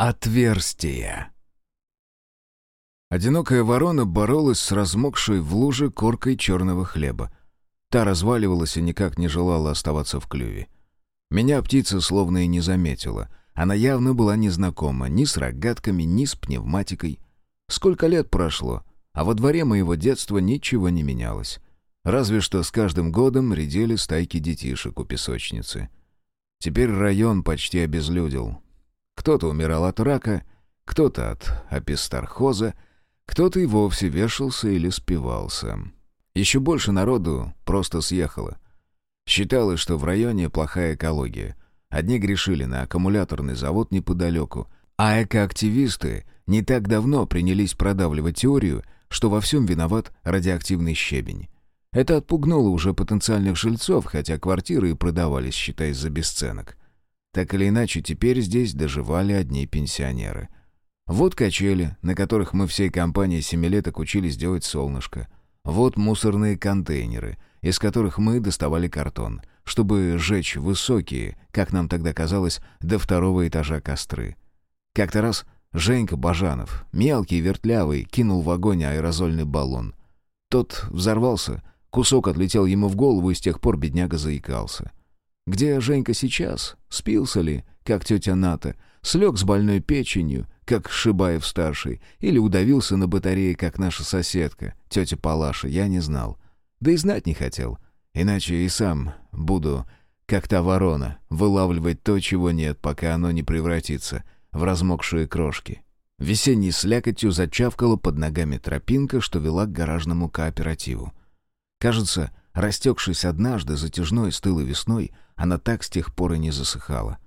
Отверстие. Одинокая ворона боролась с размокшей в луже коркой черного хлеба. Та разваливалась и никак не желала оставаться в клюве. Меня птица словно и не заметила. Она явно была незнакома ни с рогатками, ни с пневматикой. Сколько лет прошло, а во дворе моего детства ничего не менялось. Разве что с каждым годом редели стайки детишек у песочницы. Теперь район почти обезлюдил. Кто-то умирал от рака, кто-то от апистархоза, кто-то и вовсе вешался или спивался. Еще больше народу просто съехало. Считалось, что в районе плохая экология. Одни грешили на аккумуляторный завод неподалеку, а экоактивисты не так давно принялись продавливать теорию, что во всем виноват радиоактивный щебень. Это отпугнуло уже потенциальных жильцов, хотя квартиры и продавались, считаясь за бесценок. Так или иначе, теперь здесь доживали одни пенсионеры. Вот качели, на которых мы всей компанией семилеток учились делать солнышко. Вот мусорные контейнеры, из которых мы доставали картон, чтобы сжечь высокие, как нам тогда казалось, до второго этажа костры. Как-то раз Женька Бажанов, мелкий, вертлявый, кинул в огонь аэрозольный баллон. Тот взорвался, кусок отлетел ему в голову, и с тех пор бедняга заикался. Где Женька сейчас? Спился ли, как тетя Ната? Слег с больной печенью, как Шибаев-старший? Или удавился на батарее, как наша соседка, тетя Палаша? Я не знал. Да и знать не хотел. Иначе и сам буду, как та ворона, вылавливать то, чего нет, пока оно не превратится в размокшие крошки. Весенней слякотью зачавкала под ногами тропинка, что вела к гаражному кооперативу. Кажется, растекшись однажды затяжной стылой весной, она так с тех пор и не засыхала.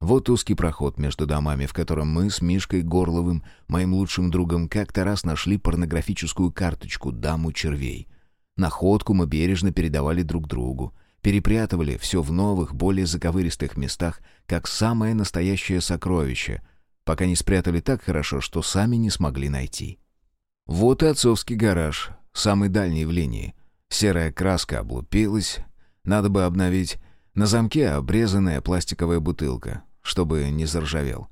Вот узкий проход между домами, в котором мы с Мишкой Горловым, моим лучшим другом, как-то раз нашли порнографическую карточку «Даму червей». Находку мы бережно передавали друг другу, перепрятывали все в новых, более заковыристых местах, как самое настоящее сокровище, пока не спрятали так хорошо, что сами не смогли найти. Вот и отцовский гараж, самый дальний в линии. Серая краска облупилась, надо бы обновить, на замке обрезанная пластиковая бутылка, чтобы не заржавел.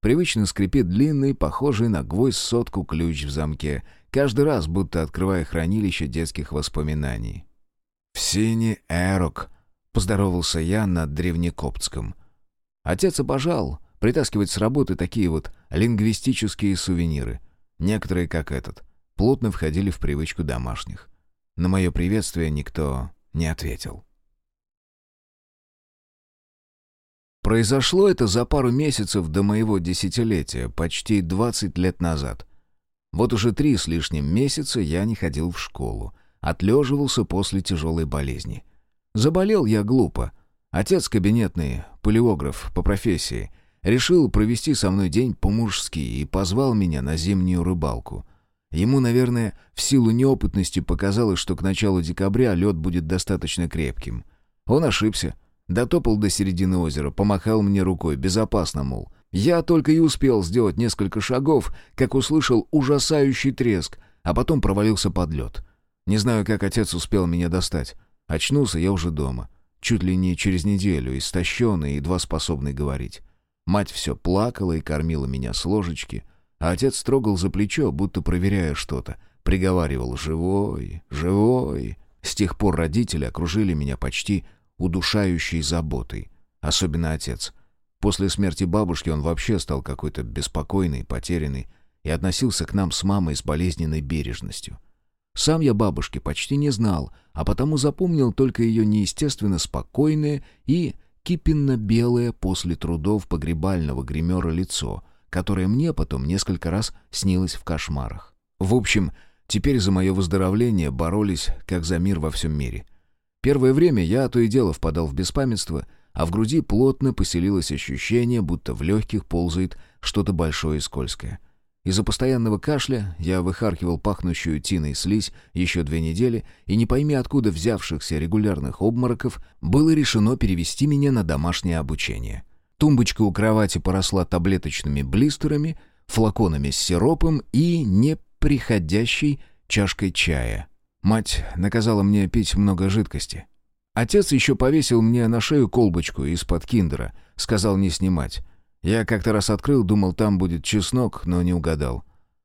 Привычно скрипит длинный, похожий на гвоздь сотку ключ в замке, каждый раз будто открывая хранилище детских воспоминаний. «В сине эрок», — поздоровался я над древнекоптском. Отец обожал притаскивать с работы такие вот лингвистические сувениры. Некоторые, как этот, плотно входили в привычку домашних. На мое приветствие никто не ответил. Произошло это за пару месяцев до моего десятилетия, почти 20 лет назад. Вот уже три с лишним месяца я не ходил в школу. Отлеживался после тяжелой болезни. Заболел я глупо. Отец кабинетный, полиограф по профессии, решил провести со мной день по-мужски и позвал меня на зимнюю рыбалку. Ему, наверное, в силу неопытности показалось, что к началу декабря лед будет достаточно крепким. Он ошибся. Дотопал до середины озера, помахал мне рукой, безопасно, мол. Я только и успел сделать несколько шагов, как услышал ужасающий треск, а потом провалился под лед. Не знаю, как отец успел меня достать. Очнулся я уже дома. Чуть ли не через неделю, истощенный и едва способный говорить. Мать все плакала и кормила меня с ложечки, а отец трогал за плечо, будто проверяя что-то. Приговаривал «Живой, живой». С тех пор родители окружили меня почти удушающей заботой. Особенно отец. После смерти бабушки он вообще стал какой-то беспокойный, потерянный и относился к нам с мамой с болезненной бережностью. Сам я бабушки почти не знал, а потому запомнил только ее неестественно спокойное и кипенно-белое после трудов погребального гримера лицо, которое мне потом несколько раз снилось в кошмарах. В общем, теперь за мое выздоровление боролись, как за мир во всем мире. Первое время я то и дело впадал в беспамятство, а в груди плотно поселилось ощущение, будто в легких ползает что-то большое и скользкое. Из-за постоянного кашля я выхаркивал пахнущую тиной слизь еще две недели, и не пойми откуда взявшихся регулярных обмороков было решено перевести меня на домашнее обучение. Тумбочка у кровати поросла таблеточными блистерами, флаконами с сиропом и неприходящей чашкой чая — Мать наказала мне пить много жидкости. Отец еще повесил мне на шею колбочку из-под киндера, сказал не снимать. Я как-то раз открыл, думал, там будет чеснок, но не угадал.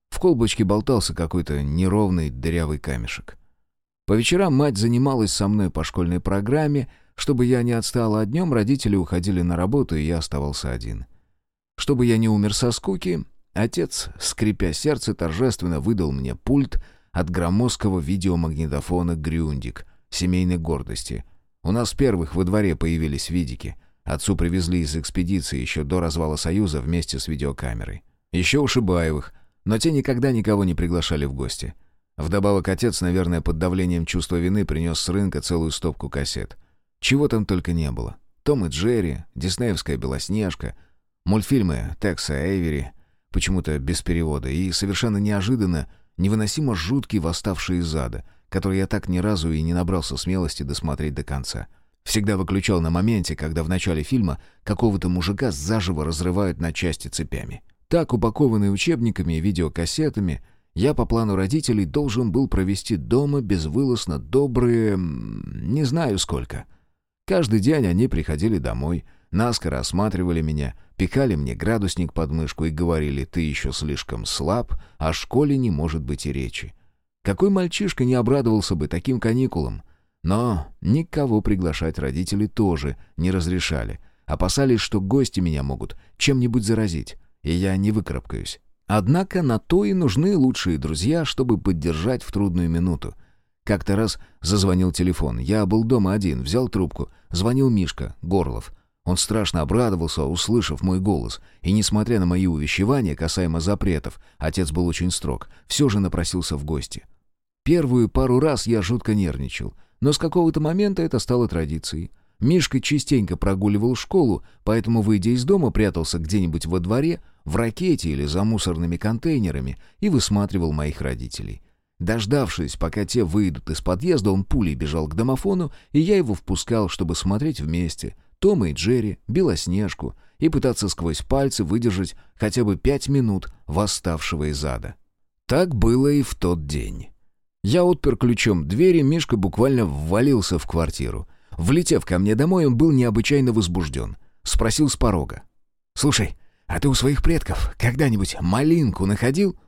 В колбочке болтался какой-то неровный дырявый камешек. По вечерам мать занималась со мной по школьной программе. Чтобы я не отстал, а днем родители уходили на работу, и я оставался один. Чтобы я не умер со скуки, отец, скрипя сердце, торжественно выдал мне пульт от громоздкого видеомагнитофона «Грюндик» семейной гордости. У нас первых во дворе появились видики. Отцу привезли из экспедиции еще до развала Союза вместе с видеокамерой. Еще у Шибаевых, но те никогда никого не приглашали в гости. Вдобавок отец, наверное, под давлением чувства вины принес с рынка целую стопку кассет. Чего там только не было. Том и Джерри, диснеевская «Белоснежка», мультфильмы Текса Эйвери, почему-то без перевода, и совершенно неожиданно невыносимо жуткий «Восставший из ада», который я так ни разу и не набрался смелости досмотреть до конца. Всегда выключал на моменте, когда в начале фильма какого-то мужика заживо разрывают на части цепями. Так, упакованный учебниками и видеокассетами, я по плану родителей должен был провести дома безвылазно добрые... не знаю сколько. Каждый день они приходили домой, наскоро осматривали меня, пекали мне градусник под мышку и говорили «ты еще слишком слаб, о школе не может быть и речи». Какой мальчишка не обрадовался бы таким каникулам? Но никого приглашать родители тоже не разрешали. Опасались, что гости меня могут чем-нибудь заразить и я не выкарабкаюсь. Однако на то и нужны лучшие друзья, чтобы поддержать в трудную минуту. Как-то раз зазвонил телефон. Я был дома один, взял трубку. Звонил Мишка, Горлов. Он страшно обрадовался, услышав мой голос. И, несмотря на мои увещевания касаемо запретов, отец был очень строг, все же напросился в гости. Первую пару раз я жутко нервничал, но с какого-то момента это стало традицией. Мишка частенько прогуливал школу, поэтому, выйдя из дома, прятался где-нибудь во дворе, в ракете или за мусорными контейнерами и высматривал моих родителей. Дождавшись, пока те выйдут из подъезда, он пулей бежал к домофону, и я его впускал, чтобы смотреть вместе Тома и Джерри, Белоснежку и пытаться сквозь пальцы выдержать хотя бы пять минут восставшего из ада. Так было и в тот день. Я отпер ключом двери, Мишка буквально ввалился в квартиру — Влетев ко мне домой, он был необычайно возбужден. Спросил с порога. «Слушай, а ты у своих предков когда-нибудь малинку находил?»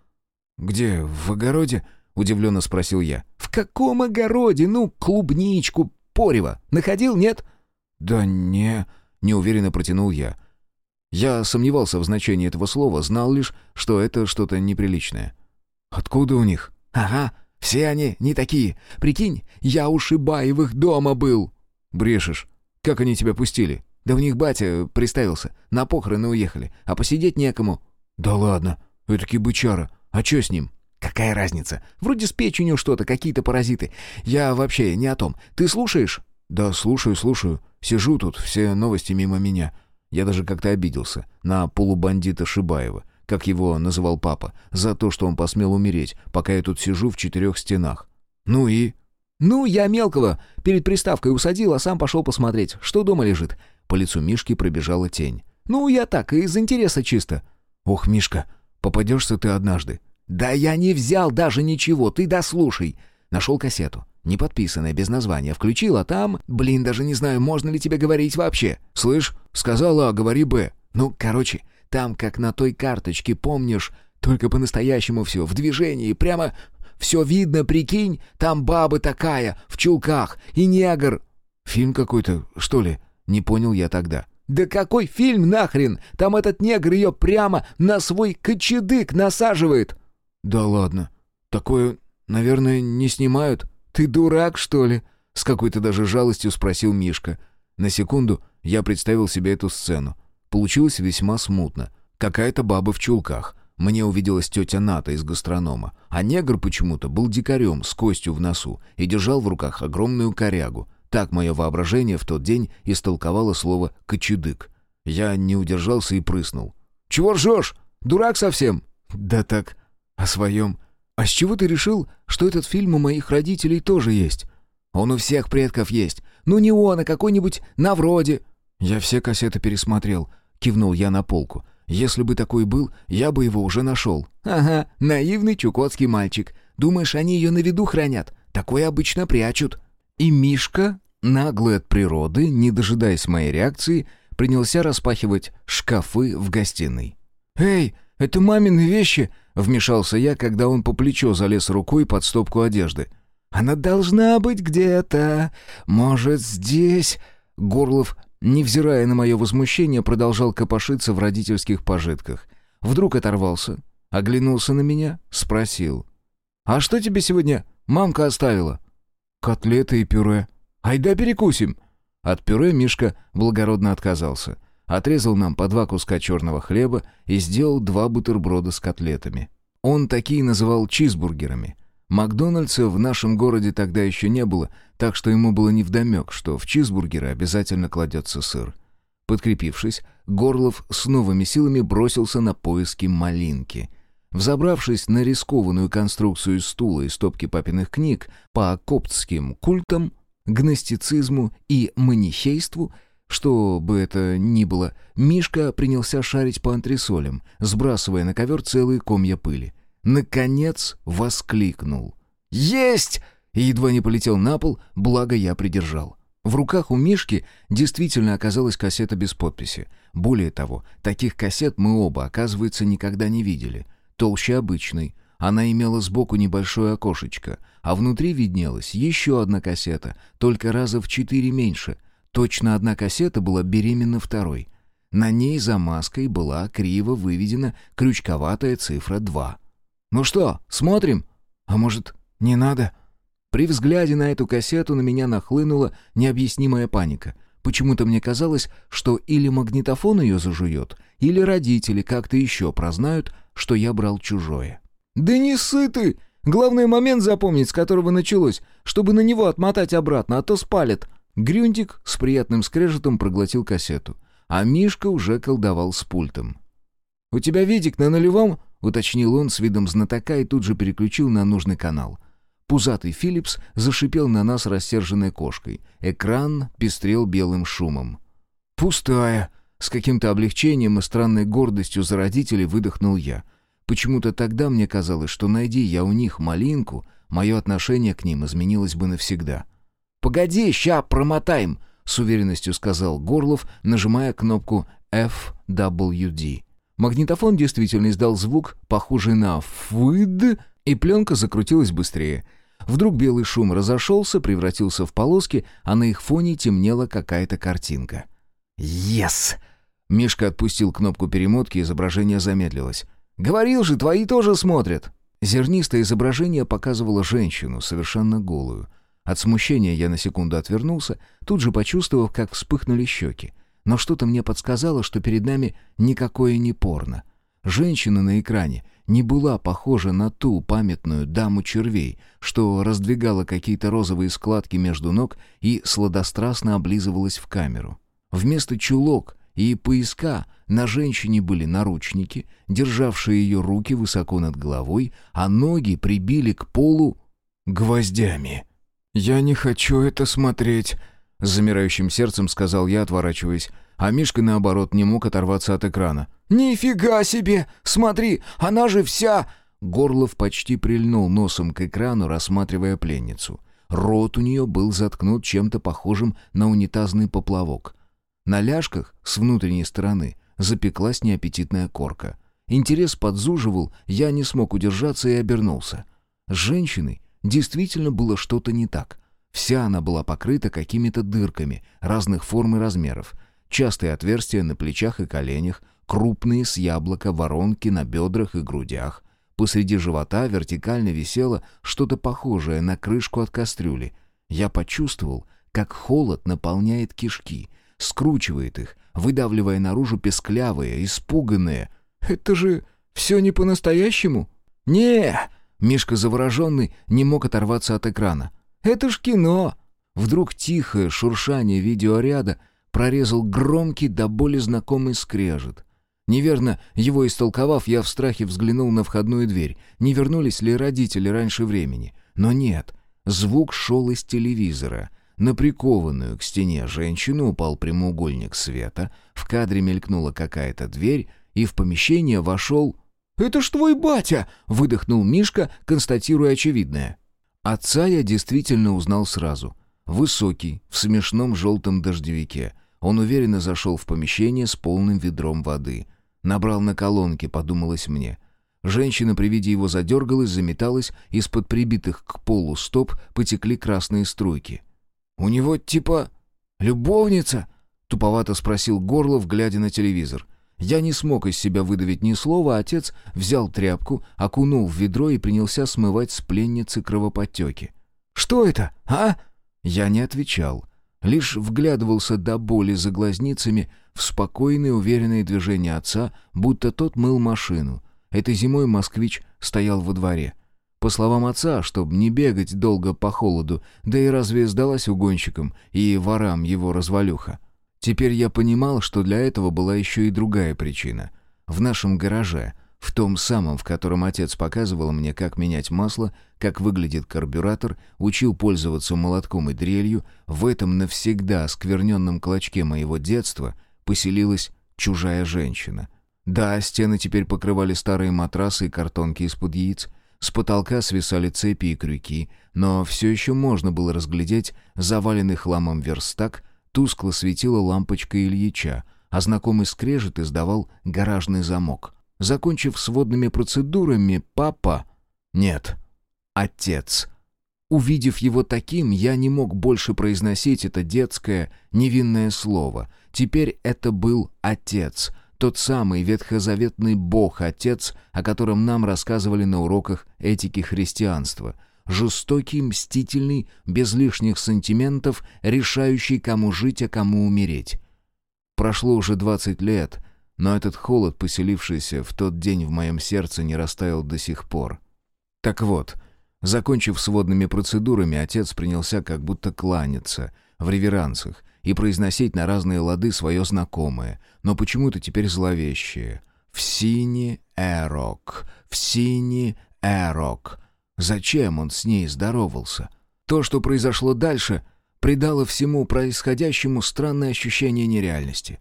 «Где, в огороде?» — удивленно спросил я. «В каком огороде? Ну, клубничку, порево. Находил, нет?» «Да не...» — неуверенно протянул я. Я сомневался в значении этого слова, знал лишь, что это что-то неприличное. «Откуда у них?» «Ага, все они не такие. Прикинь, я у Шибаевых дома был». «Брешешь. Как они тебя пустили?» «Да у них батя приставился. На похороны уехали. А посидеть некому». «Да ладно. Этакий бычара. А чё с ним?» «Какая разница? Вроде с печенью что-то, какие-то паразиты. Я вообще не о том. Ты слушаешь?» «Да, слушаю, слушаю. Сижу тут, все новости мимо меня. Я даже как-то обиделся на полубандита Шибаева, как его называл папа, за то, что он посмел умереть, пока я тут сижу в четырех стенах. Ну и...» «Ну, я мелкого перед приставкой усадил, а сам пошел посмотреть, что дома лежит». По лицу Мишки пробежала тень. «Ну, я так, из интереса чисто». «Ох, Мишка, попадешься ты однажды». «Да я не взял даже ничего, ты дослушай». Нашел кассету, не подписанная, без названия. Включил, а там... Блин, даже не знаю, можно ли тебе говорить вообще. «Слышь, сказала говори Б». Ну, короче, там, как на той карточке, помнишь, только по-настоящему все, в движении, прямо все видно, прикинь, там баба такая, в чулках, и негр». «Фильм какой-то, что ли?» Не понял я тогда. «Да какой фильм нахрен? Там этот негр ее прямо на свой кочедык насаживает!» «Да ладно. Такое, наверное, не снимают?» «Ты дурак, что ли?» С какой-то даже жалостью спросил Мишка. На секунду я представил себе эту сцену. Получилось весьма смутно. Какая-то баба в чулках. Мне увиделась тетя Ната из гастронома, а негр почему-то был дикарем с костью в носу и держал в руках огромную корягу. Так мое воображение в тот день истолковало слово «кочедык». Я не удержался и прыснул. «Чего ржешь? Дурак совсем?» «Да так, о своем. А с чего ты решил, что этот фильм у моих родителей тоже есть?» «Он у всех предков есть. Ну не он, а какой-нибудь на вроде». «Я все кассеты пересмотрел», — кивнул я на полку. Если бы такой был, я бы его уже нашел». «Ага, наивный чукотский мальчик. Думаешь, они ее на виду хранят? Такое обычно прячут». И Мишка, наглый от природы, не дожидаясь моей реакции, принялся распахивать шкафы в гостиной. «Эй, это мамины вещи!» — вмешался я, когда он по плечо залез рукой под стопку одежды. «Она должна быть где-то. Может, здесь...» Горлов, невзирая на мое возмущение, продолжал копошиться в родительских пожитках. Вдруг оторвался, оглянулся на меня, спросил. «А что тебе сегодня мамка оставила?» «Котлеты и пюре. Айда перекусим!» От пюре Мишка благородно отказался. Отрезал нам по два куска черного хлеба и сделал два бутерброда с котлетами. Он такие называл чизбургерами. Макдональдса в нашем городе тогда еще не было, так что ему было невдомек, что в чизбургеры обязательно кладется сыр. Подкрепившись, Горлов с новыми силами бросился на поиски малинки. Взобравшись на рискованную конструкцию стула и стопки папиных книг по коптским культам, гностицизму и манихейству, что бы это ни было, Мишка принялся шарить по антресолям, сбрасывая на ковер целые комья пыли. Наконец воскликнул. «Есть!» едва не полетел на пол, благо я придержал. В руках у Мишки действительно оказалась кассета без подписи. Более того, таких кассет мы оба, оказывается, никогда не видели. Толще обычной. Она имела сбоку небольшое окошечко, а внутри виднелась еще одна кассета, только раза в четыре меньше. Точно одна кассета была беременна второй. На ней за маской была криво выведена крючковатая цифра 2. «Ну что, смотрим? А может, не надо?» При взгляде на эту кассету на меня нахлынула необъяснимая паника. Почему-то мне казалось, что или магнитофон ее зажует, или родители как-то еще прознают, что я брал чужое. «Да не сыты! Главный момент запомнить, с которого началось, чтобы на него отмотать обратно, а то спалят!» Грюнтик с приятным скрежетом проглотил кассету, а Мишка уже колдовал с пультом. «У тебя видик на нулевом?» — уточнил он с видом знатока и тут же переключил на нужный канал — Пузатый Филлипс зашипел на нас рассерженной кошкой. Экран пестрел белым шумом. «Пустая!» С каким-то облегчением и странной гордостью за родителей выдохнул я. Почему-то тогда мне казалось, что найди я у них малинку, мое отношение к ним изменилось бы навсегда. «Погоди, ща промотаем!» — с уверенностью сказал Горлов, нажимая кнопку FWD. Магнитофон действительно издал звук, похожий на «фыд», и пленка закрутилась быстрее — Вдруг белый шум разошелся, превратился в полоски, а на их фоне темнела какая-то картинка. «Ес!» Мишка отпустил кнопку перемотки, изображение замедлилось. «Говорил же, твои тоже смотрят!» Зернистое изображение показывало женщину, совершенно голую. От смущения я на секунду отвернулся, тут же почувствовав, как вспыхнули щеки. Но что-то мне подсказало, что перед нами никакое не порно. Женщина на экране не была похожа на ту памятную даму червей, что раздвигала какие-то розовые складки между ног и сладострастно облизывалась в камеру. Вместо чулок и пояска на женщине были наручники, державшие ее руки высоко над головой, а ноги прибили к полу гвоздями. «Я не хочу это смотреть», — с замирающим сердцем сказал я, отворачиваясь а Мишка, наоборот, не мог оторваться от экрана. «Нифига себе! Смотри, она же вся...» Горлов почти прильнул носом к экрану, рассматривая пленницу. Рот у нее был заткнут чем-то похожим на унитазный поплавок. На ляжках с внутренней стороны запеклась неаппетитная корка. Интерес подзуживал, я не смог удержаться и обернулся. С женщиной действительно было что-то не так. Вся она была покрыта какими-то дырками разных форм и размеров — Частые отверстия на плечах и коленях, крупные с яблока воронки на бедрах и грудях. Посреди живота вертикально висело что-то похожее на крышку от кастрюли. Я почувствовал, как холод наполняет кишки, скручивает их, выдавливая наружу песклявые, испуганные. «Это же все не по-настоящему?» «Не!» Мишка завороженный не мог оторваться от экрана. «Это ж кино!» Вдруг тихое шуршание видеоряда прорезал громкий до боли знакомый скрежет. Неверно его истолковав, я в страхе взглянул на входную дверь, не вернулись ли родители раньше времени. Но нет, звук шел из телевизора. На прикованную к стене женщину упал прямоугольник света, в кадре мелькнула какая-то дверь, и в помещение вошел... «Это ж твой батя!» — выдохнул Мишка, констатируя очевидное. Отца я действительно узнал сразу. Высокий, в смешном желтом дождевике. Он уверенно зашел в помещение с полным ведром воды. Набрал на колонке, подумалось мне. Женщина при виде его задергалась, заметалась, из-под прибитых к полу стоп потекли красные струйки. «У него типа любовница?» — туповато спросил Горлов, глядя на телевизор. Я не смог из себя выдавить ни слова, отец взял тряпку, окунул в ведро и принялся смывать с пленницы кровоподтеки. «Что это, а?» Я не отвечал, лишь вглядывался до боли за глазницами в спокойные уверенные движения отца, будто тот мыл машину. Этой зимой москвич стоял во дворе. По словам отца, чтобы не бегать долго по холоду, да и разве сдалась угонщикам и ворам его развалюха? Теперь я понимал, что для этого была еще и другая причина. В нашем гараже, в том самом, в котором отец показывал мне, как менять масло, как выглядит карбюратор, учил пользоваться молотком и дрелью, в этом навсегда оскверненном клочке моего детства поселилась чужая женщина. Да, стены теперь покрывали старые матрасы и картонки из-под яиц, с потолка свисали цепи и крюки, но все еще можно было разглядеть заваленный хламом верстак, Тускло светила лампочка Ильича, а знакомый скрежет издавал гаражный замок. Закончив с водными процедурами, папа... Нет, отец. Увидев его таким, я не мог больше произносить это детское, невинное слово. Теперь это был отец, тот самый ветхозаветный бог-отец, о котором нам рассказывали на уроках этики христианства — жестокий, мстительный, без лишних сантиментов, решающий, кому жить, а кому умереть. Прошло уже двадцать лет, но этот холод, поселившийся в тот день в моем сердце, не растаял до сих пор. Так вот, закончив сводными процедурами, отец принялся как будто кланяться в реверансах и произносить на разные лады свое знакомое, но почему-то теперь зловещее. «В сине эрок, в сине эрок», Зачем он с ней здоровался? То, что произошло дальше, придало всему происходящему странное ощущение нереальности.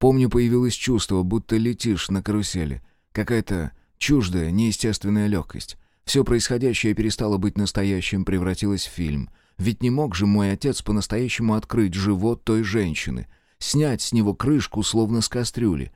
Помню, появилось чувство, будто летишь на карусели. Какая-то чуждая, неестественная легкость. Все происходящее перестало быть настоящим, превратилось в фильм. Ведь не мог же мой отец по-настоящему открыть живот той женщины, снять с него крышку, словно с кастрюли.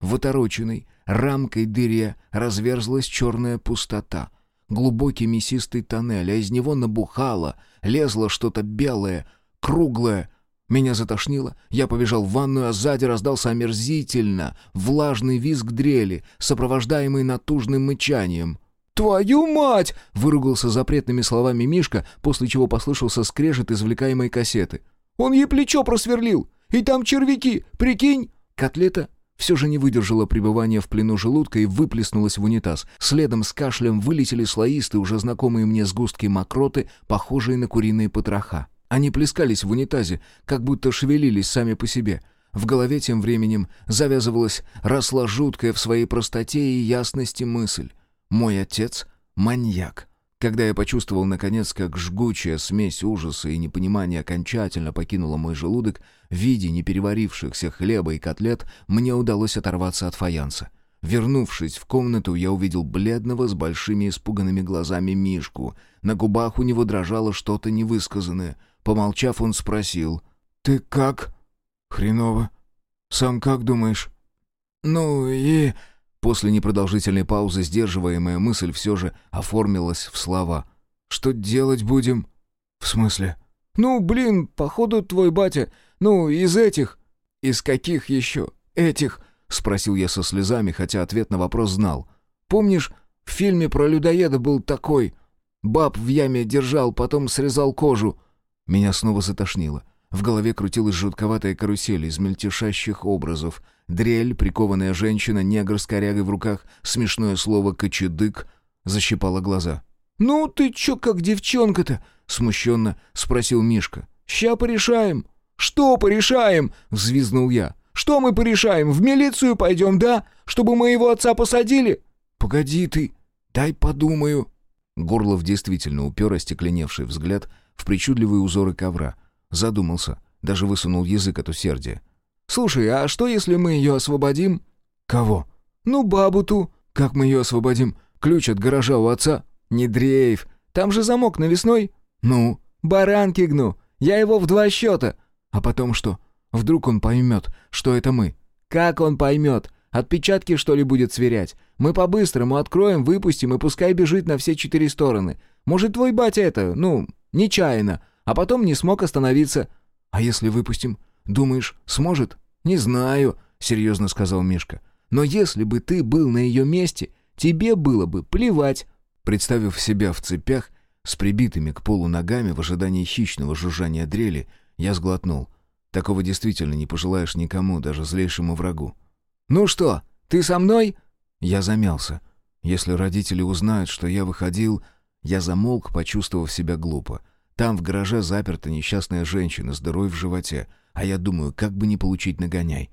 В отороченной рамкой дыре разверзлась черная пустота — глубокий мясистый тоннель, а из него набухало, лезло что-то белое, круглое. Меня затошнило, я побежал в ванную, а сзади раздался омерзительно влажный визг дрели, сопровождаемый натужным мычанием. «Твою мать!» — выругался запретными словами Мишка, после чего послышался скрежет извлекаемой кассеты. «Он ей плечо просверлил! И там червяки! Прикинь!» Котлета все же не выдержала пребывания в плену желудка и выплеснулась в унитаз. Следом с кашлем вылетели слоистые, уже знакомые мне сгустки мокроты, похожие на куриные потроха. Они плескались в унитазе, как будто шевелились сами по себе. В голове тем временем завязывалась, росла жуткая в своей простоте и ясности мысль. «Мой отец — маньяк». Когда я почувствовал, наконец, как жгучая смесь ужаса и непонимания окончательно покинула мой желудок, в виде непереварившихся хлеба и котлет мне удалось оторваться от фаянса. Вернувшись в комнату, я увидел бледного с большими испуганными глазами Мишку. На губах у него дрожало что-то невысказанное. Помолчав, он спросил. «Ты как?» «Хреново. Сам как думаешь?» «Ну и...» После непродолжительной паузы сдерживаемая мысль все же оформилась в слова. «Что делать будем?» «В смысле?» «Ну, блин, походу твой батя, ну, из этих...» «Из каких еще? Этих?» — спросил я со слезами, хотя ответ на вопрос знал. «Помнишь, в фильме про людоеда был такой? Баб в яме держал, потом срезал кожу». Меня снова затошнило. В голове крутилась жутковатая карусель из мельтешащих образов. Дрель, прикованная женщина, негр с корягой в руках, смешное слово «кочедык» защипала глаза. «Ну ты чё как девчонка-то?» — смущенно спросил Мишка. «Ща порешаем». «Что порешаем?» — взвизнул я. «Что мы порешаем? В милицию пойдем, да? Чтобы моего отца посадили?» «Погоди ты, дай подумаю». Горлов действительно упер остекленевший взгляд в причудливые узоры ковра — Задумался, даже высунул язык от усердия. «Слушай, а что, если мы ее освободим?» «Кого?» «Ну, бабу ту. Как мы ее освободим? Ключ от гаража у отца?» «Не дрейф. Там же замок навесной». «Ну?» «Баранки гну. Я его в два счета». «А потом что? Вдруг он поймет, что это мы». «Как он поймет? Отпечатки, что ли, будет сверять? Мы по-быстрому откроем, выпустим и пускай бежит на все четыре стороны. Может, твой батя это, ну, нечаянно, а потом не смог остановиться». «А если выпустим? Думаешь, сможет?» «Не знаю», — серьезно сказал Мишка. «Но если бы ты был на ее месте, тебе было бы плевать». Представив себя в цепях, с прибитыми к полу ногами в ожидании хищного жужжания дрели, я сглотнул. Такого действительно не пожелаешь никому, даже злейшему врагу. «Ну что, ты со мной?» Я замялся. Если родители узнают, что я выходил... Я замолк, почувствовав себя глупо. Там в гараже заперта несчастная женщина с дырой в животе, а я думаю, как бы не получить нагоняй.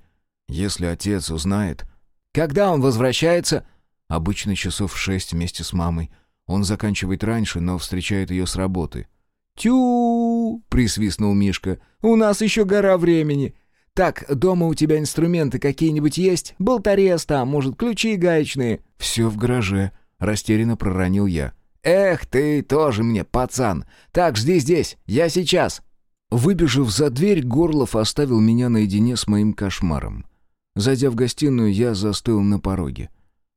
Если отец узнает... «Когда он возвращается?» Обычно часов в шесть вместе с мамой. Он заканчивает раньше, но встречает ее с работы. «Тю!» — присвистнул Мишка. «У нас еще гора времени. Так, дома у тебя инструменты какие-нибудь есть? Болторез там, может, ключи гаечные?» «Все в гараже», — растерянно проронил я. «Эх, ты тоже мне, пацан! Так, жди здесь, я сейчас!» Выбежав за дверь, Горлов оставил меня наедине с моим кошмаром. Зайдя в гостиную, я застыл на пороге.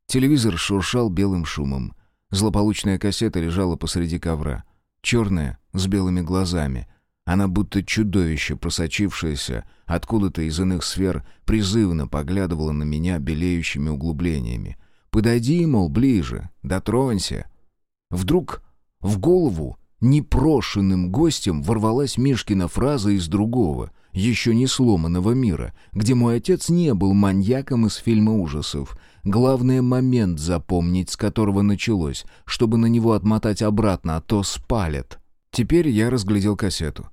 Телевизор шуршал белым шумом. Злополучная кассета лежала посреди ковра. Черная, с белыми глазами. Она будто чудовище, просочившееся откуда-то из иных сфер, призывно поглядывала на меня белеющими углублениями. «Подойди, мол, ближе, дотронься». Вдруг в голову непрошенным гостем ворвалась Мишкина фраза из другого, еще не сломанного мира, где мой отец не был маньяком из фильма ужасов. Главное — момент запомнить, с которого началось, чтобы на него отмотать обратно, а то спалят. Теперь я разглядел кассету.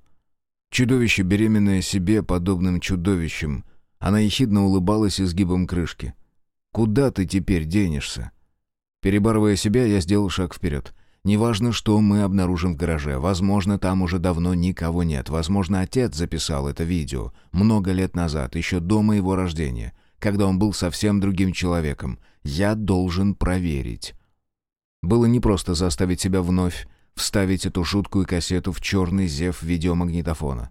Чудовище, беременное себе подобным чудовищем. Она ехидно улыбалась изгибом крышки. «Куда ты теперь денешься?» Перебарывая себя, я сделал шаг вперед. Неважно, что мы обнаружим в гараже. Возможно, там уже давно никого нет. Возможно, отец записал это видео много лет назад, еще до моего рождения, когда он был совсем другим человеком. Я должен проверить. Было непросто заставить себя вновь вставить эту жуткую кассету в черный зев видеомагнитофона.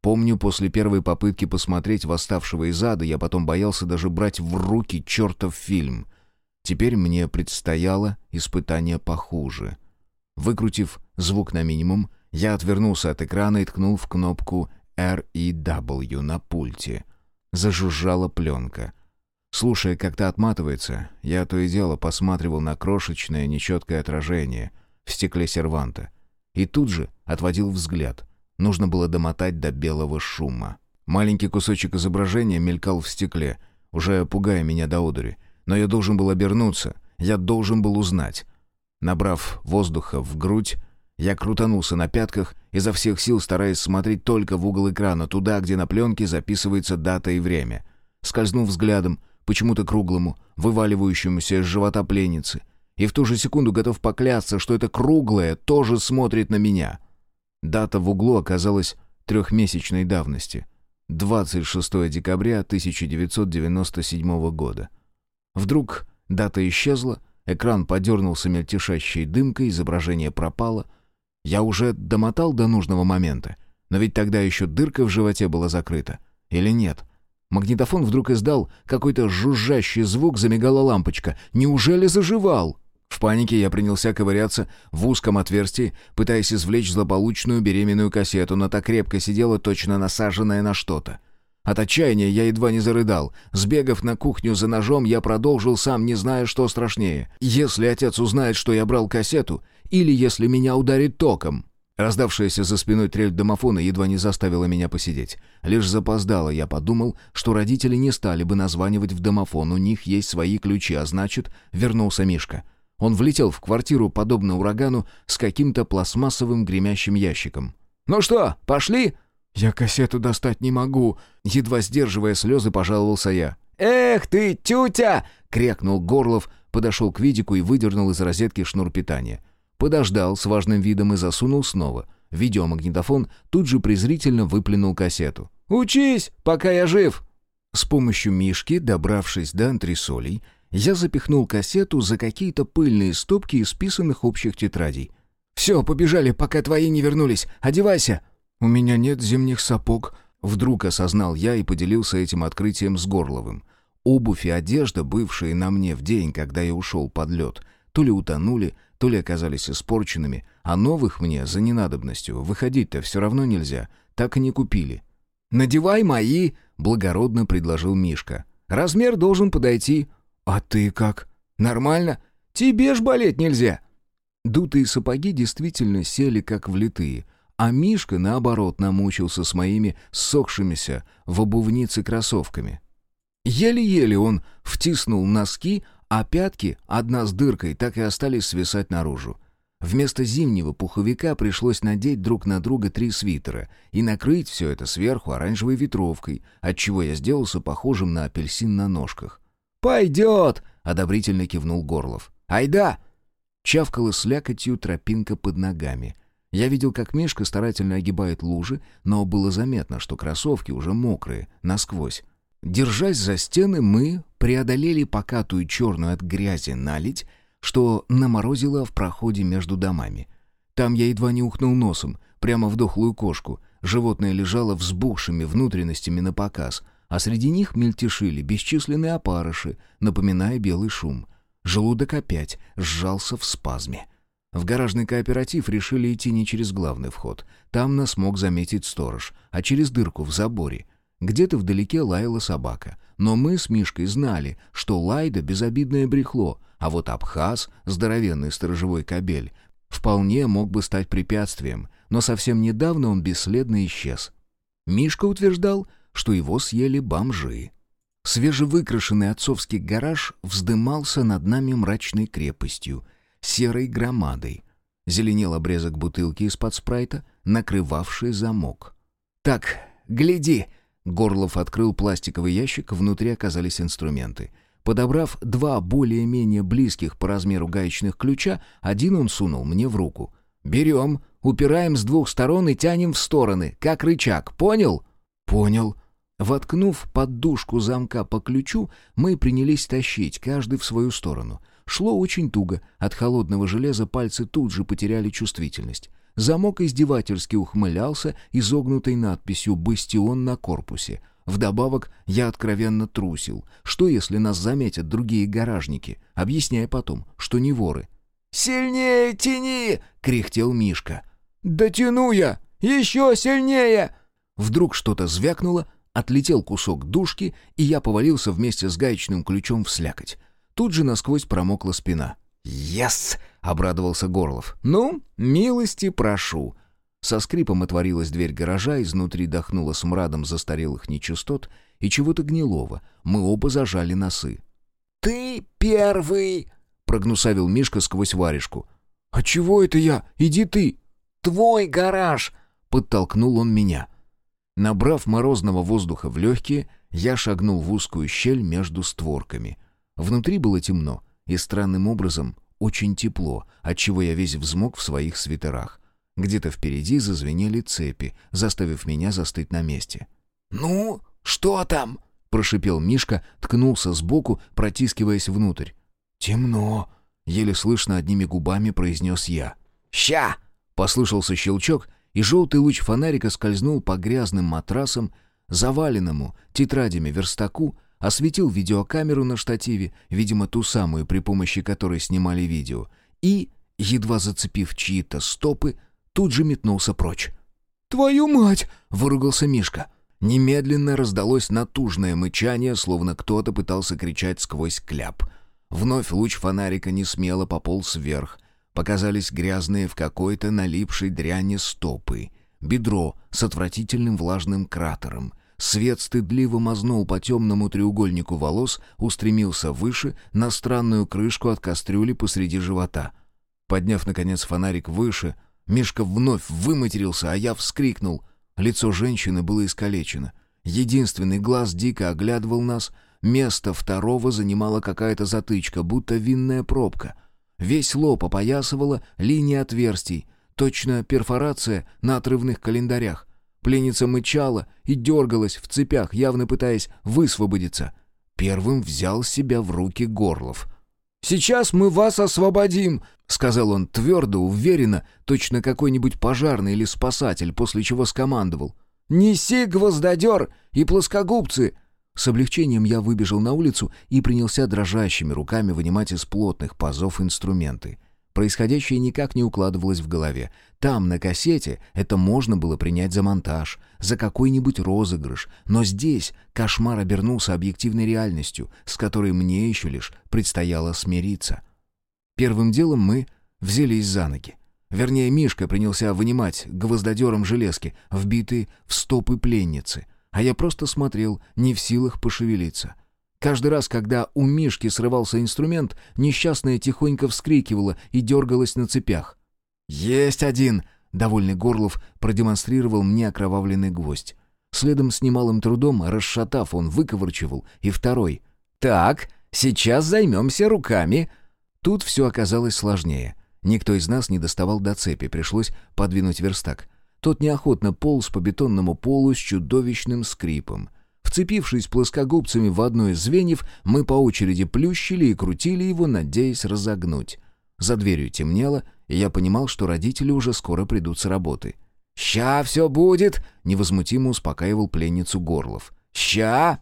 Помню, после первой попытки посмотреть «Восставшего из ада» я потом боялся даже брать в руки чертов фильм. Теперь мне предстояло испытание похуже. Выкрутив звук на минимум, я отвернулся от экрана и ткнул в кнопку R и W на пульте. Зажужжала пленка. Слушая, как то отматывается, я то и дело посматривал на крошечное нечеткое отражение — в стекле серванта. И тут же отводил взгляд. Нужно было домотать до белого шума. Маленький кусочек изображения мелькал в стекле, уже пугая меня до одури. Но я должен был обернуться, я должен был узнать. Набрав воздуха в грудь, я крутанулся на пятках, изо всех сил стараясь смотреть только в угол экрана, туда, где на пленке записывается дата и время. Скользнув взглядом, почему-то круглому, вываливающемуся из живота пленницы, и в ту же секунду готов поклясться, что это круглое тоже смотрит на меня. Дата в углу оказалась трехмесячной давности. 26 декабря 1997 года. Вдруг дата исчезла, экран подернулся мельтешащей дымкой, изображение пропало. Я уже домотал до нужного момента, но ведь тогда еще дырка в животе была закрыта. Или нет? Магнитофон вдруг издал какой-то жужжащий звук, замигала лампочка. Неужели заживал? В панике я принялся ковыряться в узком отверстии, пытаясь извлечь злополучную беременную кассету, но так крепко сидела, точно насаженная на что-то. От отчаяния я едва не зарыдал. Сбегав на кухню за ножом, я продолжил, сам не зная, что страшнее. Если отец узнает, что я брал кассету, или если меня ударит током. Раздавшаяся за спиной трель домофона едва не заставила меня посидеть. Лишь запоздало я подумал, что родители не стали бы названивать в домофон, у них есть свои ключи, а значит, вернулся Мишка. Он влетел в квартиру, подобно урагану, с каким-то пластмассовым гремящим ящиком. «Ну что, пошли?» «Я кассету достать не могу», — едва сдерживая слезы, пожаловался я. «Эх ты, тютя!» — крякнул Горлов, подошел к видику и выдернул из розетки шнур питания. Подождал с важным видом и засунул снова. Видеомагнитофон тут же презрительно выплюнул кассету. «Учись, пока я жив!» С помощью Мишки, добравшись до антресолей, я запихнул кассету за какие-то пыльные стопки исписанных общих тетрадей. «Все, побежали, пока твои не вернулись. Одевайся!» «У меня нет зимних сапог», Вдруг осознал я и поделился этим открытием с Горловым. Обувь и одежда, бывшие на мне в день, когда я ушел под лед, то ли утонули, то ли оказались испорченными, а новых мне за ненадобностью выходить-то все равно нельзя, так и не купили. «Надевай мои!» — благородно предложил Мишка. «Размер должен подойти». «А ты как? Нормально? Тебе ж болеть нельзя!» Дутые сапоги действительно сели как влитые, а Мишка, наоборот, намучился с моими ссохшимися в обувнице кроссовками. Еле-еле он втиснул носки, а пятки, одна с дыркой, так и остались свисать наружу. Вместо зимнего пуховика пришлось надеть друг на друга три свитера и накрыть все это сверху оранжевой ветровкой, отчего я сделался похожим на апельсин на ножках. «Пойдет!» — одобрительно кивнул Горлов. «Айда!» Чавкала слякотью тропинка под ногами. Я видел, как Мишка старательно огибает лужи, но было заметно, что кроссовки уже мокрые, насквозь. Держась за стены, мы преодолели покатую черную от грязи наледь, что наморозило в проходе между домами. Там я едва не ухнул носом, прямо в дохлую кошку. Животное лежало взбухшими внутренностями на показ, а среди них мельтешили бесчисленные опарыши, напоминая белый шум. Желудок опять сжался в спазме. В гаражный кооператив решили идти не через главный вход. Там нас мог заметить сторож, а через дырку в заборе. Где-то вдалеке лаяла собака. Но мы с Мишкой знали, что Лайда — безобидное брехло, а вот Абхаз, здоровенный сторожевой кобель, вполне мог бы стать препятствием, но совсем недавно он бесследно исчез. Мишка утверждал, что его съели бомжи. Свежевыкрашенный отцовский гараж вздымался над нами мрачной крепостью — серой громадой. Зеленел обрезок бутылки из-под спрайта, накрывавший замок. «Так, гляди!» Горлов открыл пластиковый ящик, внутри оказались инструменты. Подобрав два более-менее близких по размеру гаечных ключа, один он сунул мне в руку. «Берем, упираем с двух сторон и тянем в стороны, как рычаг, понял?» «Понял». Воткнув поддушку замка по ключу, мы принялись тащить, каждый в свою сторону. Шло очень туго, от холодного железа пальцы тут же потеряли чувствительность. Замок издевательски ухмылялся изогнутой надписью «Бастион» на корпусе. Вдобавок я откровенно трусил. Что, если нас заметят другие гаражники? Объясняя потом, что не воры. «Сильнее тяни!» — кряхтел Мишка. «Да тяну я! Еще сильнее!» Вдруг что-то звякнуло, отлетел кусок дужки, и я повалился вместе с гаечным ключом в слякоть. Тут же насквозь промокла спина. «Ес!» — обрадовался Горлов. «Ну, милости прошу!» Со скрипом отворилась дверь гаража, изнутри дохнуло смрадом застарелых нечистот и чего-то гнилого. Мы оба зажали носы. «Ты первый!» — прогнусавил Мишка сквозь варежку. «А чего это я? Иди ты!» «Твой гараж!» — подтолкнул он меня. Набрав морозного воздуха в легкие, я шагнул в узкую щель между створками. Внутри было темно и странным образом очень тепло, отчего я весь взмок в своих свитерах. Где-то впереди зазвенели цепи, заставив меня застыть на месте. «Ну, что там?» — прошипел Мишка, ткнулся сбоку, протискиваясь внутрь. «Темно», — еле слышно одними губами произнес я. «Ща!» — послышался щелчок, и желтый луч фонарика скользнул по грязным матрасам, заваленному тетрадями верстаку, осветил видеокамеру на штативе, видимо, ту самую, при помощи которой снимали видео, и, едва зацепив чьи-то стопы, тут же метнулся прочь. «Твою мать!» — выругался Мишка. Немедленно раздалось натужное мычание, словно кто-то пытался кричать сквозь кляп. Вновь луч фонарика не смело пополз вверх. Показались грязные в какой-то налипшей дряни стопы. Бедро с отвратительным влажным кратером — Свет стыдливо мазнул по темному треугольнику волос, устремился выше, на странную крышку от кастрюли посреди живота. Подняв, наконец, фонарик выше, Мишка вновь выматерился, а я вскрикнул. Лицо женщины было искалечено. Единственный глаз дико оглядывал нас, место второго занимала какая-то затычка, будто винная пробка. Весь лоб опоясывала линия отверстий, точно перфорация на отрывных календарях. Пленница мычала и дергалась в цепях, явно пытаясь высвободиться. Первым взял себя в руки Горлов. «Сейчас мы вас освободим!» — сказал он твердо, уверенно, точно какой-нибудь пожарный или спасатель, после чего скомандовал. Неси гвоздодер и плоскогубцы!» С облегчением я выбежал на улицу и принялся дрожащими руками вынимать из плотных пазов инструменты. Происходящее никак не укладывалось в голове. Там, на кассете, это можно было принять за монтаж, за какой-нибудь розыгрыш, но здесь кошмар обернулся объективной реальностью, с которой мне еще лишь предстояло смириться. Первым делом мы взялись за ноги. Вернее, Мишка принялся вынимать гвоздодером железки, вбитые в стопы пленницы, а я просто смотрел, не в силах пошевелиться. Каждый раз, когда у Мишки срывался инструмент, несчастная тихонько вскрикивала и дергалась на цепях. «Есть один!» — довольный Горлов продемонстрировал мне окровавленный гвоздь. Следом с немалым трудом, расшатав, он выковырчивал, и второй. «Так, сейчас займемся руками!» Тут все оказалось сложнее. Никто из нас не доставал до цепи, пришлось подвинуть верстак. Тот неохотно полз по бетонному полу с чудовищным скрипом. Вцепившись плоскогубцами в одно из звеньев, мы по очереди плющили и крутили его, надеясь разогнуть. За дверью темнело, и я понимал, что родители уже скоро придут с работы. «Ща все будет!» — невозмутимо успокаивал пленницу Горлов. «Ща!»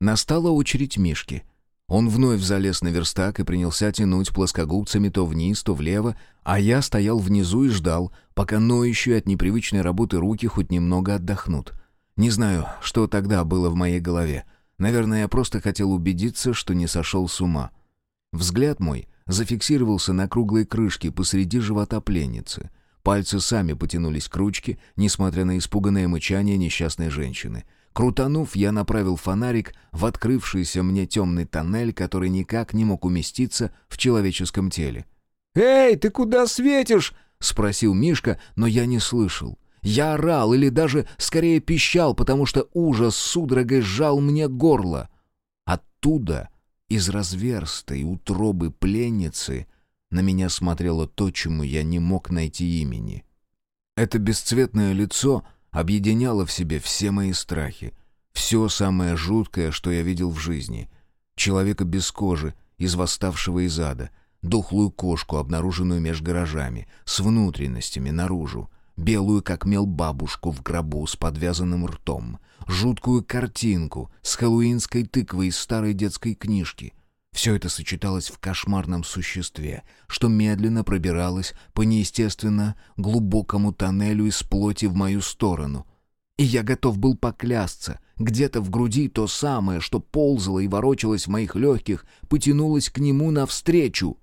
Настала очередь Мишки. Он вновь залез на верстак и принялся тянуть плоскогубцами то вниз, то влево, а я стоял внизу и ждал, пока ноющие от непривычной работы руки хоть немного отдохнут. Не знаю, что тогда было в моей голове. Наверное, я просто хотел убедиться, что не сошел с ума. Взгляд мой зафиксировался на круглой крышке посреди живота пленницы. Пальцы сами потянулись к ручке, несмотря на испуганное мычание несчастной женщины — Крутанув, я направил фонарик в открывшийся мне темный тоннель, который никак не мог уместиться в человеческом теле. «Эй, ты куда светишь?» — спросил Мишка, но я не слышал. Я орал или даже скорее пищал, потому что ужас судорогой сжал мне горло. Оттуда, из разверстой утробы пленницы, на меня смотрело то, чему я не мог найти имени. Это бесцветное лицо — объединяло в себе все мои страхи. Все самое жуткое, что я видел в жизни. Человека без кожи, из восставшего из ада, дохлую кошку, обнаруженную меж гаражами, с внутренностями наружу, белую как мел бабушку в гробу с подвязанным ртом, жуткую картинку с хэллоуинской тыквой из старой детской книжки — все это сочеталось в кошмарном существе, что медленно пробиралось по неестественно глубокому тоннелю из плоти в мою сторону. И я готов был поклясться, где-то в груди то самое, что ползало и ворочалось в моих легких, потянулось к нему навстречу.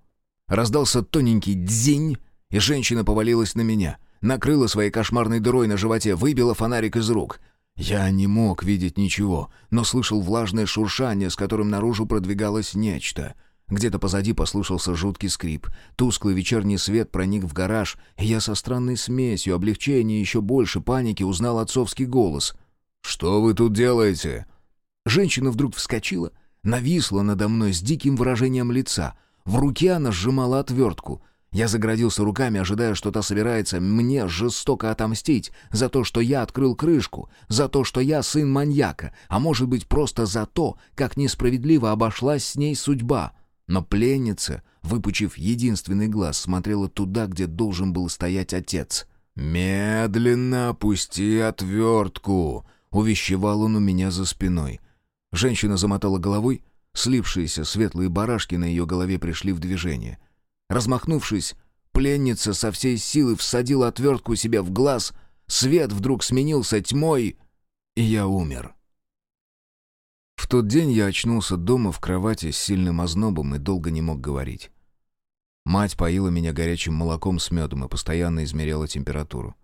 Раздался тоненький дзинь, и женщина повалилась на меня, накрыла своей кошмарной дырой на животе, выбила фонарик из рук — я не мог видеть ничего, но слышал влажное шуршание, с которым наружу продвигалось нечто. Где-то позади послышался жуткий скрип. Тусклый вечерний свет проник в гараж, и я со странной смесью облегчения и еще больше паники узнал отцовский голос. «Что вы тут делаете?» Женщина вдруг вскочила, нависла надо мной с диким выражением лица. В руке она сжимала отвертку — я заградился руками, ожидая, что та собирается мне жестоко отомстить за то, что я открыл крышку, за то, что я сын маньяка, а может быть просто за то, как несправедливо обошлась с ней судьба. Но пленница, выпучив единственный глаз, смотрела туда, где должен был стоять отец. «Медленно опусти отвертку!» — увещевал он у меня за спиной. Женщина замотала головой, слипшиеся светлые барашки на ее голове пришли в движение — Размахнувшись, пленница со всей силы всадила отвертку себе в глаз, свет вдруг сменился тьмой, и я умер. В тот день я очнулся дома в кровати с сильным ознобом и долго не мог говорить. Мать поила меня горячим молоком с медом и постоянно измеряла температуру.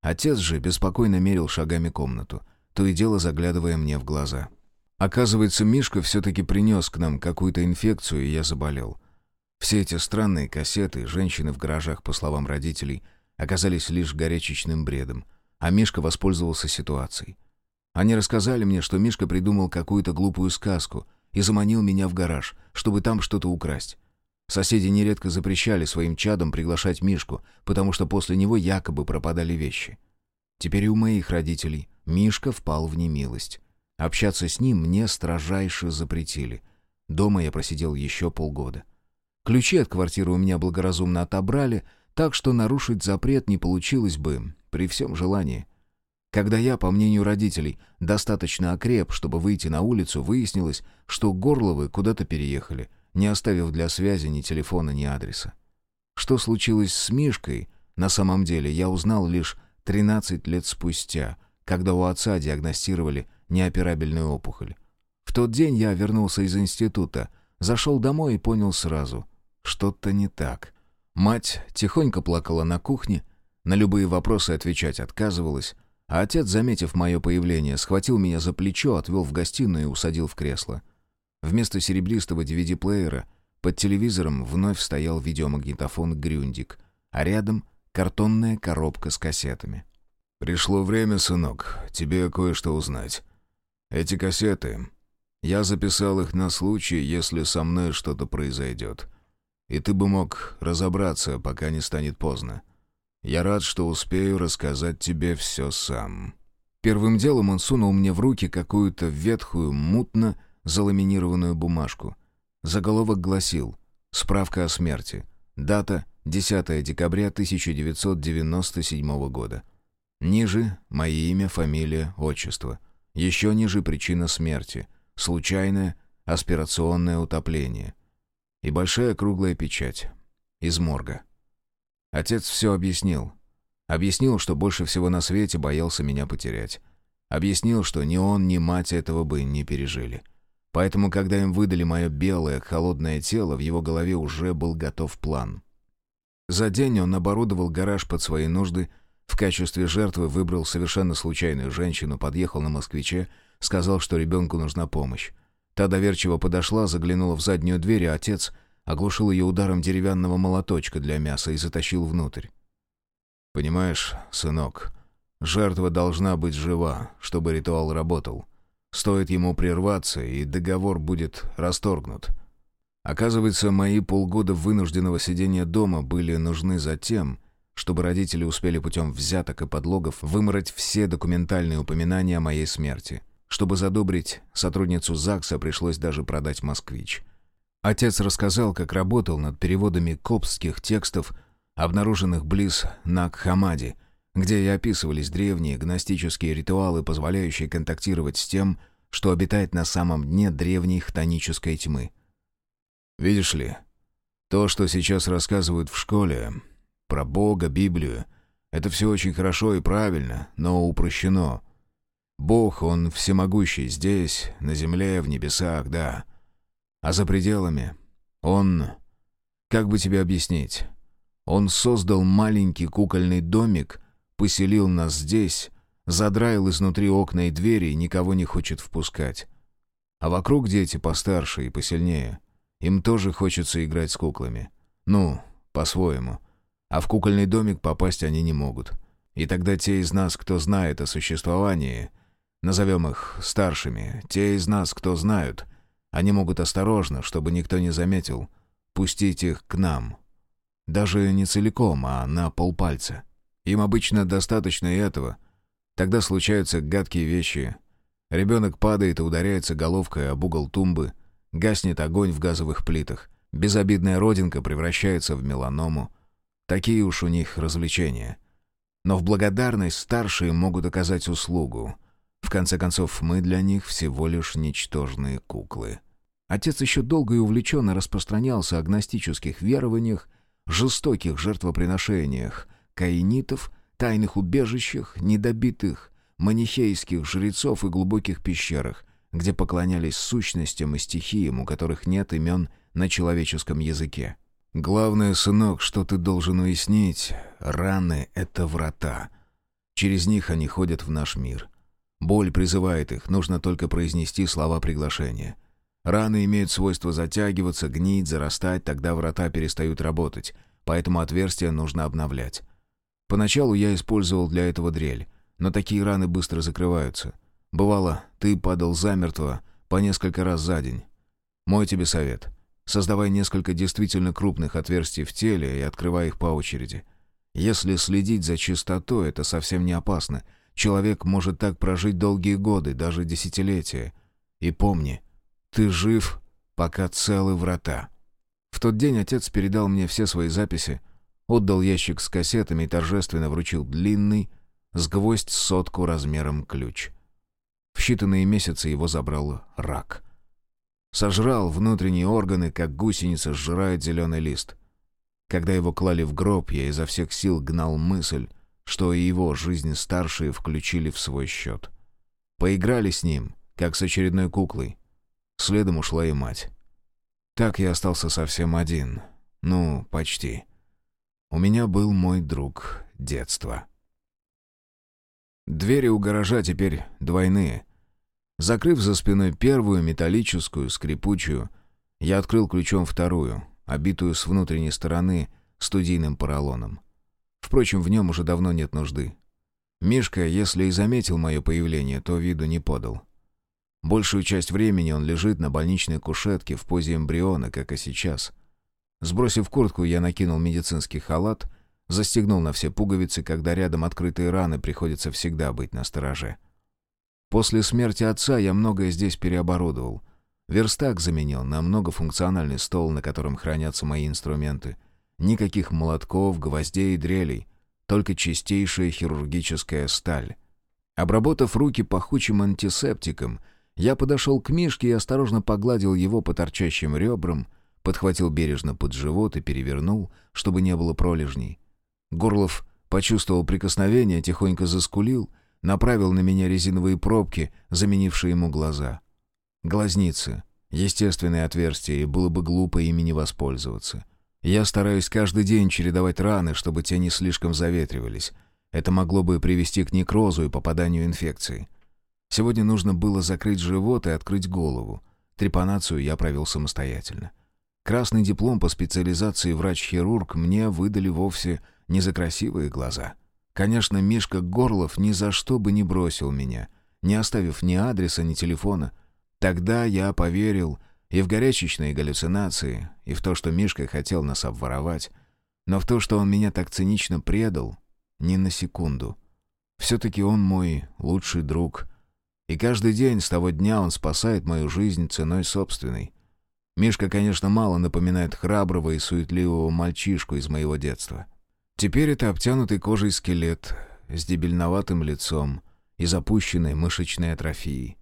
Отец же беспокойно мерил шагами комнату, то и дело заглядывая мне в глаза. Оказывается, Мишка все-таки принес к нам какую-то инфекцию, и я заболел. Все эти странные кассеты, женщины в гаражах, по словам родителей, оказались лишь горячечным бредом, а Мишка воспользовался ситуацией. Они рассказали мне, что Мишка придумал какую-то глупую сказку и заманил меня в гараж, чтобы там что-то украсть. Соседи нередко запрещали своим чадам приглашать Мишку, потому что после него якобы пропадали вещи. Теперь и у моих родителей Мишка впал в немилость. Общаться с ним мне строжайше запретили. Дома я просидел еще полгода. Ключи от квартиры у меня благоразумно отобрали, так что нарушить запрет не получилось бы при всем желании. Когда я, по мнению родителей, достаточно окреп, чтобы выйти на улицу, выяснилось, что Горловы куда-то переехали, не оставив для связи ни телефона, ни адреса. Что случилось с Мишкой, на самом деле я узнал лишь 13 лет спустя, когда у отца диагностировали неоперабельную опухоль. В тот день я вернулся из института, зашел домой и понял сразу — что-то не так. Мать тихонько плакала на кухне, на любые вопросы отвечать отказывалась, а отец, заметив мое появление, схватил меня за плечо, отвел в гостиную и усадил в кресло. Вместо серебристого DVD-плеера под телевизором вновь стоял видеомагнитофон «Грюндик», а рядом — картонная коробка с кассетами. «Пришло время, сынок, тебе кое-что узнать. Эти кассеты... Я записал их на случай, если со мной что-то произойдет. И ты бы мог разобраться, пока не станет поздно. Я рад, что успею рассказать тебе все сам». Первым делом он сунул мне в руки какую-то ветхую, мутно заламинированную бумажку. Заголовок гласил «Справка о смерти. Дата 10 декабря 1997 года». Ниже мое имя, фамилия, отчество. Еще ниже причина смерти. Случайное аспирационное утопление. И большая круглая печать. Из морга. Отец все объяснил. Объяснил, что больше всего на свете боялся меня потерять. Объяснил, что ни он, ни мать этого бы не пережили. Поэтому, когда им выдали мое белое, холодное тело, в его голове уже был готов план. За день он оборудовал гараж под свои нужды, в качестве жертвы выбрал совершенно случайную женщину, подъехал на москвиче, сказал, что ребенку нужна помощь. Та доверчиво подошла, заглянула в заднюю дверь, а отец оглушил ее ударом деревянного молоточка для мяса и затащил внутрь. «Понимаешь, сынок, жертва должна быть жива, чтобы ритуал работал. Стоит ему прерваться, и договор будет расторгнут». Оказывается, мои полгода вынужденного сидения дома были нужны за тем, чтобы родители успели путем взяток и подлогов вымороть все документальные упоминания о моей смерти. Чтобы задобрить сотрудницу ЗАГСа, пришлось даже продать «Москвич». Отец рассказал, как работал над переводами копских текстов, обнаруженных близ Накхамади, где и описывались древние гностические ритуалы, позволяющие контактировать с тем, что обитает на самом дне древней хтонической тьмы. Видишь ли, то, что сейчас рассказывают в школе, про Бога, Библию, это все очень хорошо и правильно, но упрощено. Бог, Он всемогущий здесь, на земле, в небесах, да. А за пределами Он... Как бы тебе объяснить? Он создал маленький кукольный домик, поселил нас здесь, задраил изнутри окна и двери и никого не хочет впускать. А вокруг дети постарше и посильнее. Им тоже хочется играть с куклами. Ну, по-своему. А в кукольный домик попасть они не могут. И тогда те из нас, кто знает о существовании, назовем их старшими, те из нас, кто знают, они могут осторожно, чтобы никто не заметил, пустить их к нам. Даже не целиком, а на полпальца. Им обычно достаточно и этого. Тогда случаются гадкие вещи. Ребенок падает и ударяется головкой об угол тумбы, гаснет огонь в газовых плитах, безобидная родинка превращается в меланому. Такие уж у них развлечения. Но в благодарность старшие могут оказать услугу. Конце концов, мы для них всего лишь ничтожные куклы. Отец еще долго и увлеченно распространялся о гностических верованиях, жестоких жертвоприношениях, каинитов, тайных убежищах, недобитых, манихейских жрецов и глубоких пещерах, где поклонялись сущностям и стихиям, у которых нет имен на человеческом языке. «Главное, сынок, что ты должен уяснить, раны — это врата. Через них они ходят в наш мир. Боль призывает их, нужно только произнести слова приглашения. Раны имеют свойство затягиваться, гнить, зарастать, тогда врата перестают работать, поэтому отверстия нужно обновлять. Поначалу я использовал для этого дрель, но такие раны быстро закрываются. Бывало, ты падал замертво по несколько раз за день. Мой тебе совет. Создавай несколько действительно крупных отверстий в теле и открывай их по очереди. Если следить за чистотой, это совсем не опасно. Человек может так прожить долгие годы, даже десятилетия. И помни, ты жив, пока целы врата. В тот день отец передал мне все свои записи, отдал ящик с кассетами и торжественно вручил длинный, с гвоздь сотку размером ключ. В считанные месяцы его забрал рак. Сожрал внутренние органы, как гусеница сжирает зеленый лист. Когда его клали в гроб, я изо всех сил гнал мысль, что и его жизнь старшие включили в свой счет. Поиграли с ним, как с очередной куклой. Следом ушла и мать. Так я остался совсем один. Ну, почти. У меня был мой друг детства. Двери у гаража теперь двойные. Закрыв за спиной первую, металлическую, скрипучую, я открыл ключом вторую, обитую с внутренней стороны студийным поролоном. Впрочем, в нем уже давно нет нужды. Мишка, если и заметил мое появление, то виду не подал. Большую часть времени он лежит на больничной кушетке в позе эмбриона, как и сейчас. Сбросив куртку, я накинул медицинский халат, застегнул на все пуговицы, когда рядом открытые раны, приходится всегда быть на стороже. После смерти отца я многое здесь переоборудовал. Верстак заменил на многофункциональный стол, на котором хранятся мои инструменты. Никаких молотков, гвоздей и дрелей, только чистейшая хирургическая сталь. Обработав руки пахучим антисептиком — я подошел к Мишке и осторожно погладил его по торчащим ребрам, подхватил бережно под живот и перевернул, чтобы не было пролежней. Горлов почувствовал прикосновение, тихонько заскулил, направил на меня резиновые пробки, заменившие ему глаза. Глазницы, естественное отверстие, было бы глупо ими не воспользоваться. Я стараюсь каждый день чередовать раны, чтобы те не слишком заветривались. Это могло бы привести к некрозу и попаданию инфекции. Сегодня нужно было закрыть живот и открыть голову. Трепанацию я провел самостоятельно. Красный диплом по специализации врач-хирург мне выдали вовсе не за красивые глаза. Конечно, Мишка Горлов ни за что бы не бросил меня, не оставив ни адреса, ни телефона. Тогда я поверил и в горячечные галлюцинации, и в то, что Мишка хотел нас обворовать, но в то, что он меня так цинично предал, ни на секунду. Все-таки он мой лучший друг, и каждый день с того дня он спасает мою жизнь ценой собственной. Мишка, конечно, мало напоминает храброго и суетливого мальчишку из моего детства. Теперь это обтянутый кожей скелет с дебильноватым лицом и запущенной мышечной атрофией.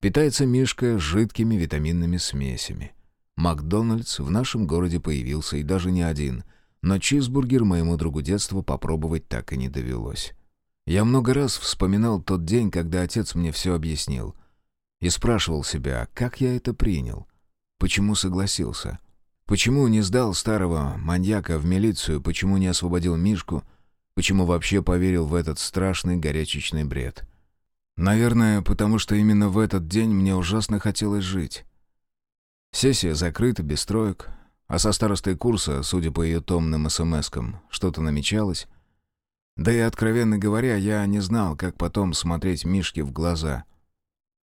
Питается Мишка жидкими витаминными смесями. Макдональдс в нашем городе появился и даже не один, но чизбургер моему другу детства попробовать так и не довелось. Я много раз вспоминал тот день, когда отец мне все объяснил. И спрашивал себя, как я это принял? Почему согласился? Почему не сдал старого маньяка в милицию? Почему не освободил Мишку? Почему вообще поверил в этот страшный горячечный бред? Наверное, потому что именно в этот день мне ужасно хотелось жить. Сессия закрыта, без строек. А со старостой курса, судя по ее томным смс-кам, что-то намечалось. Да и, откровенно говоря, я не знал, как потом смотреть Мишке в глаза.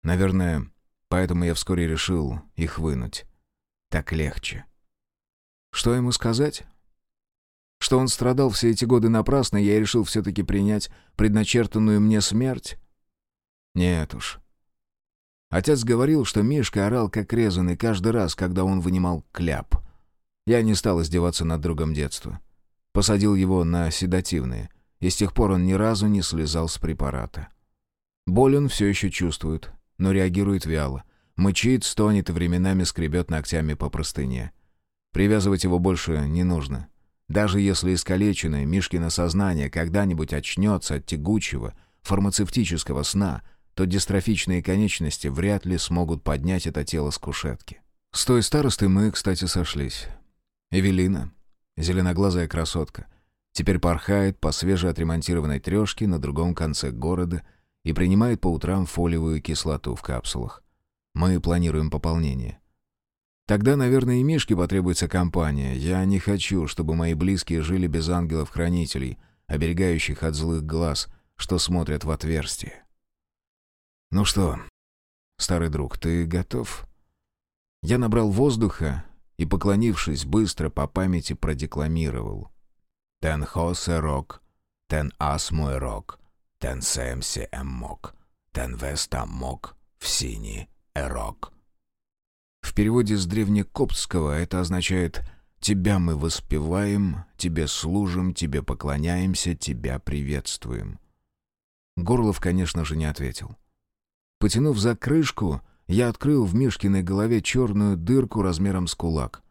Наверное, поэтому я вскоре решил их вынуть. Так легче. Что ему сказать? Что он страдал все эти годы напрасно, я решил все-таки принять предначертанную мне смерть? Нет уж. Отец говорил, что Мишка орал как резанный каждый раз, когда он вынимал кляп. Я не стал издеваться над другом детства. Посадил его на седативные — и с тех пор он ни разу не слезал с препарата. Боль он все еще чувствует, но реагирует вяло. Мычит, стонет и временами скребет ногтями по простыне. Привязывать его больше не нужно. Даже если искалеченное Мишкино сознание когда-нибудь очнется от тягучего, фармацевтического сна, то дистрофичные конечности вряд ли смогут поднять это тело с кушетки. С той старостой мы, кстати, сошлись. Эвелина, зеленоглазая красотка, Теперь порхает по свежеотремонтированной трешке на другом конце города и принимает по утрам фолиевую кислоту в капсулах. Мы планируем пополнение. Тогда, наверное, и Мишке потребуется компания. Я не хочу, чтобы мои близкие жили без ангелов-хранителей, оберегающих от злых глаз, что смотрят в отверстие. Ну что, старый друг, ты готов? Я набрал воздуха и, поклонившись, быстро по памяти продекламировал — Тен хосе рок, тен ас мой рок, тен сэмси эммок, тен веста мок, в синий эрок. В переводе с древнекоптского это означает «Тебя мы воспеваем, Тебе служим, Тебе поклоняемся, Тебя приветствуем». Горлов, конечно же, не ответил. Потянув за крышку, я открыл в Мишкиной голове черную дырку размером с кулак.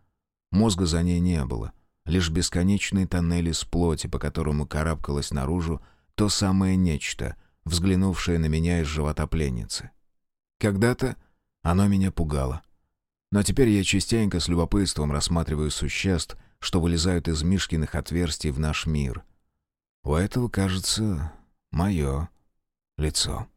Мозга за ней не было. Лишь бесконечные тоннели с плоти, по которому карабкалось наружу то самое нечто, взглянувшее на меня из живота пленницы. Когда-то оно меня пугало. Но теперь я частенько с любопытством рассматриваю существ, что вылезают из Мишкиных отверстий в наш мир. У этого, кажется, мое лицо.